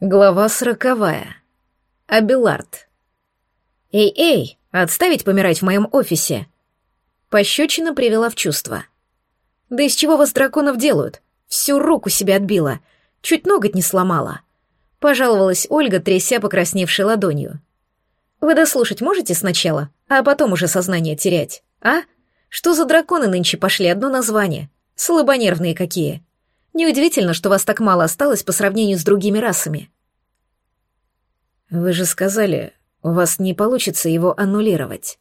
Глава сороковая. Абилард. «Эй-эй, отставить помирать в моем офисе!» Пощечина привела в чувство. «Да из чего вас драконов делают? Всю руку себе отбила. Чуть ноготь не сломала». Пожаловалась Ольга, тряся покрасневшей ладонью. «Вы дослушать можете сначала, а потом уже сознание терять, а? Что за драконы нынче пошли, одно название? Слабонервные какие!» Неудивительно, что вас так мало осталось по сравнению с другими расами. Вы же сказали, у вас не получится его аннулировать.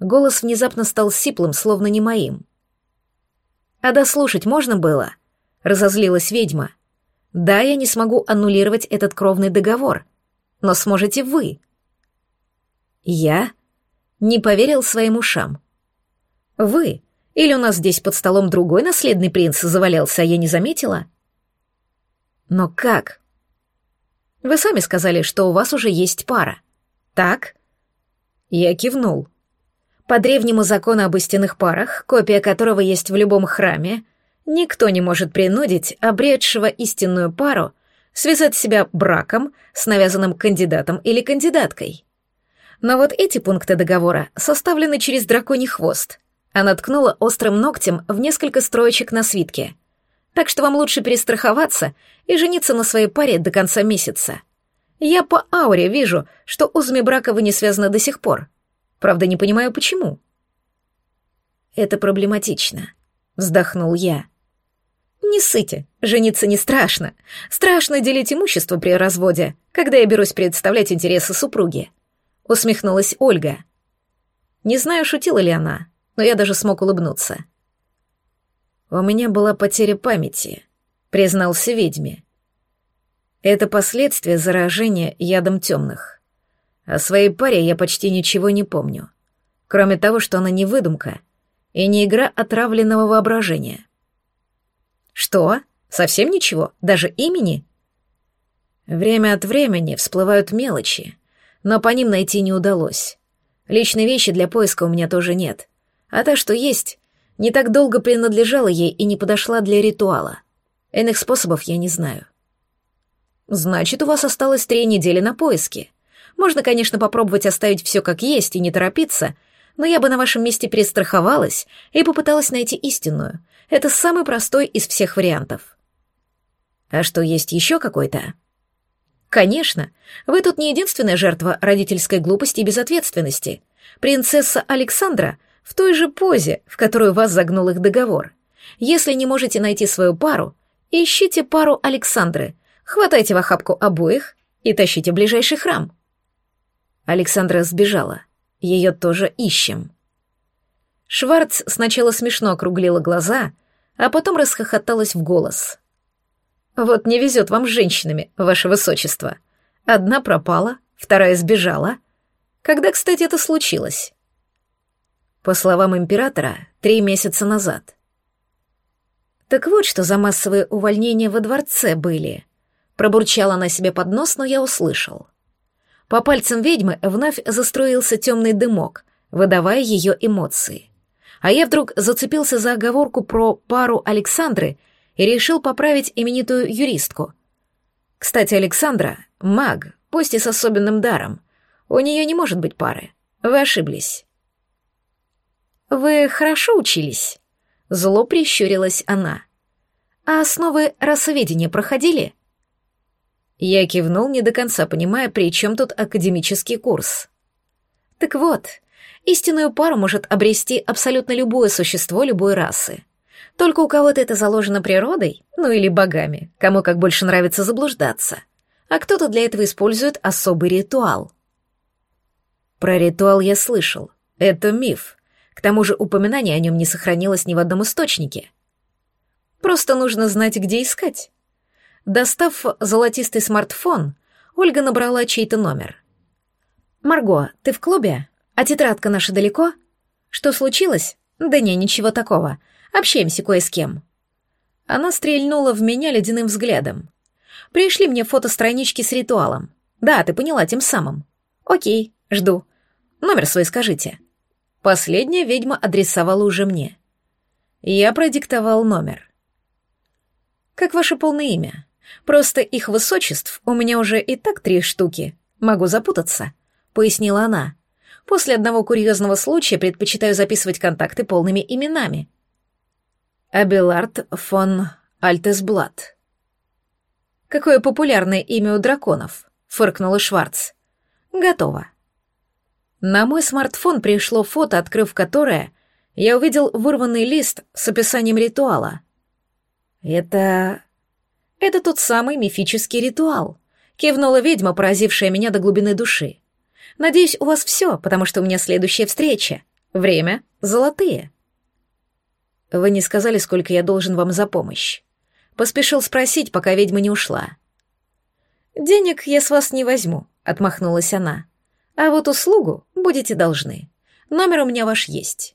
Голос внезапно стал сиплым, словно не моим. А дослушать можно было? Разозлилась ведьма. Да, я не смогу аннулировать этот кровный договор, но сможете вы. Я не поверил своим ушам. Вы или у нас здесь под столом другой наследный принц завалялся, а я не заметила? Но как? Вы сами сказали, что у вас уже есть пара. Так? Я кивнул. По древнему закону об истинных парах, копия которого есть в любом храме, никто не может принудить обретшего истинную пару связать себя браком с навязанным кандидатом или кандидаткой. Но вот эти пункты договора составлены через драконий хвост — она ткнула острым ногтем в несколько строечек на свитке. Так что вам лучше перестраховаться и жениться на своей паре до конца месяца. Я по ауре вижу, что узами брака вы не связаны до сих пор. Правда, не понимаю, почему. Это проблематично, вздохнул я. Не сыте, жениться не страшно. Страшно делить имущество при разводе, когда я берусь представлять интересы супруги. Усмехнулась Ольга. Не знаю, шутила ли она, но я даже смог улыбнуться. «У меня была потеря памяти», — признался ведьме. «Это последствия заражения ядом темных. О своей паре я почти ничего не помню, кроме того, что она не выдумка и не игра отравленного воображения». «Что? Совсем ничего? Даже имени?» Время от времени всплывают мелочи, но по ним найти не удалось. Личной вещи для поиска у меня тоже нет а та, что есть, не так долго принадлежала ей и не подошла для ритуала. Иных способов я не знаю. Значит, у вас осталось три недели на поиски. Можно, конечно, попробовать оставить все как есть и не торопиться, но я бы на вашем месте перестраховалась и попыталась найти истинную. Это самый простой из всех вариантов. А что, есть еще какой-то? Конечно. Вы тут не единственная жертва родительской глупости и безответственности. Принцесса Александра в той же позе, в которую вас загнул их договор. Если не можете найти свою пару, ищите пару Александры, хватайте в охапку обоих и тащите в ближайший храм. Александра сбежала. Ее тоже ищем. Шварц сначала смешно округлила глаза, а потом расхохоталась в голос. «Вот не везет вам с женщинами, ваше высочество. Одна пропала, вторая сбежала. Когда, кстати, это случилось?» По словам императора, три месяца назад. Так вот, что за массовые увольнения во дворце были. Пробурчала она себе под нос, но я услышал. По пальцам ведьмы вновь застроился темный дымок, выдавая ее эмоции. А я вдруг зацепился за оговорку про пару Александры и решил поправить именитую юристку. Кстати, Александра — маг, пусть и с особенным даром. У нее не может быть пары. Вы ошиблись. «Вы хорошо учились?» Зло прищурилась она. «А основы расоведения проходили?» Я кивнул, не до конца понимая, при чем тут академический курс. «Так вот, истинную пару может обрести абсолютно любое существо любой расы. Только у кого-то это заложено природой, ну или богами, кому как больше нравится заблуждаться. А кто-то для этого использует особый ритуал». Про ритуал я слышал. Это миф, к тому же упоминание о нем не сохранилось ни в одном источнике. Просто нужно знать, где искать. Достав золотистый смартфон, Ольга набрала чей-то номер. «Марго, ты в клубе? А тетрадка наша далеко? Что случилось? Да не, ничего такого. Общаемся кое с кем». Она стрельнула в меня ледяным взглядом. «Пришли мне фото странички с ритуалом. Да, ты поняла, тем самым. Окей, жду. Номер свой скажите». Последняя ведьма адресовала уже мне. Я продиктовал номер. «Как ваше полное имя? Просто их высочеств у меня уже и так три штуки. Могу запутаться», — пояснила она. «После одного курьезного случая предпочитаю записывать контакты полными именами». Абелард фон Альтесблат. «Какое популярное имя у драконов?» — фыркнула Шварц. «Готово». На мой смартфон пришло фото, открыв которое, я увидел вырванный лист с описанием ритуала. «Это... это тот самый мифический ритуал», — кивнула ведьма, поразившая меня до глубины души. «Надеюсь, у вас все, потому что у меня следующая встреча. Время — золотые». «Вы не сказали, сколько я должен вам за помощь?» Поспешил спросить, пока ведьма не ушла. «Денег я с вас не возьму», — отмахнулась она. «А вот услугу будете должны. Номер у меня ваш есть».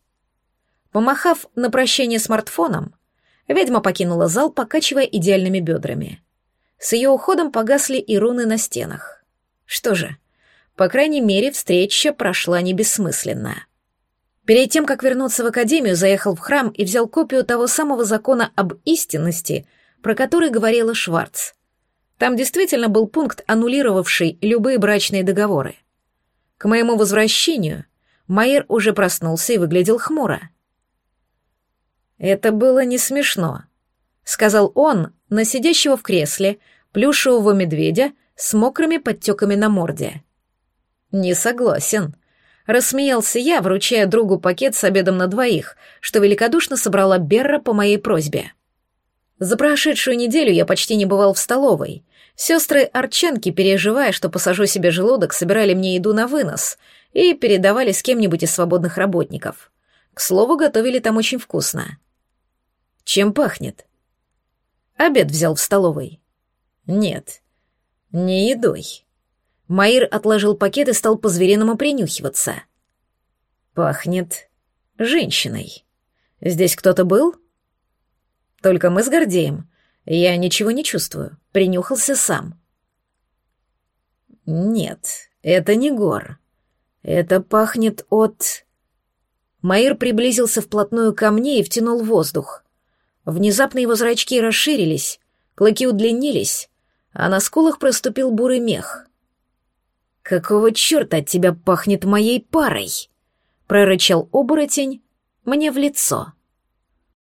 Помахав на прощание смартфоном, ведьма покинула зал, покачивая идеальными бедрами. С ее уходом погасли и руны на стенах. Что же, по крайней мере, встреча прошла не бессмысленно. Перед тем, как вернуться в академию, заехал в храм и взял копию того самого закона об истинности, про который говорила Шварц. Там действительно был пункт, аннулировавший любые брачные договоры. К моему возвращению Майер уже проснулся и выглядел хмуро. «Это было не смешно», — сказал он на сидящего в кресле плюшевого медведя с мокрыми подтеками на морде. «Не согласен», — рассмеялся я, вручая другу пакет с обедом на двоих, что великодушно собрала Берра по моей просьбе. За прошедшую неделю я почти не бывал в столовой. Сестры Арчанки, переживая, что посажу себе желудок, собирали мне еду на вынос и передавали с кем-нибудь из свободных работников. К слову, готовили там очень вкусно. Чем пахнет? Обед взял в столовой. Нет, не едой. Маир отложил пакет и стал по-звериному принюхиваться. Пахнет женщиной. Здесь кто-то был? Только мы с Гордеем. Я ничего не чувствую. Принюхался сам. Нет, это не гор. Это пахнет от... Маир приблизился вплотную ко мне и втянул воздух. Внезапно его зрачки расширились, клыки удлинились, а на скулах проступил бурый мех. «Какого черта от тебя пахнет моей парой?» — прорычал оборотень мне в лицо.